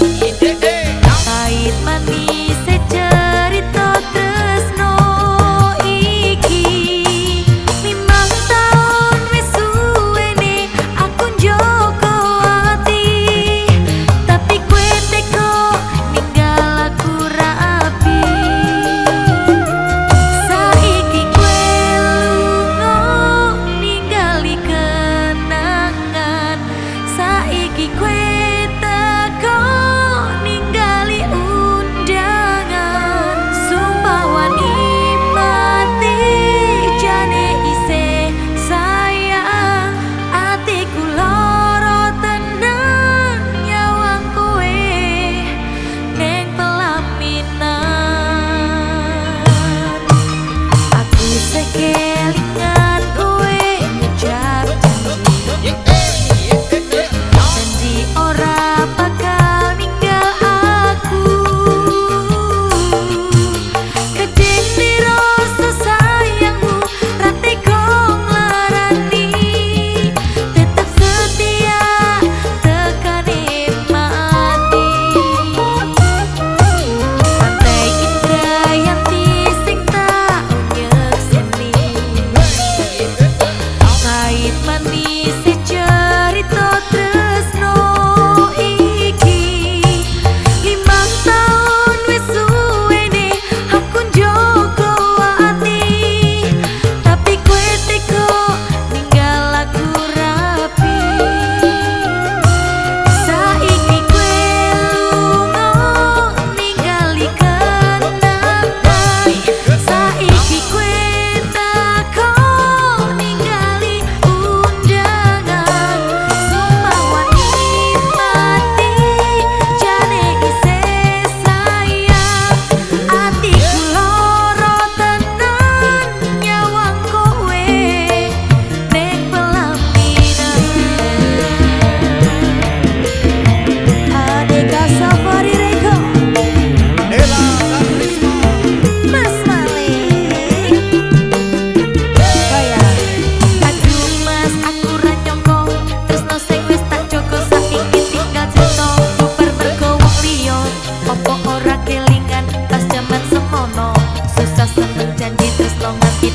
Thank you.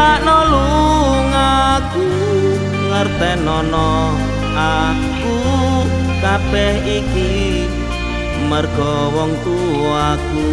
gerakno lungaku ngertenono aku. Kabeh iki mergo wong tuaku.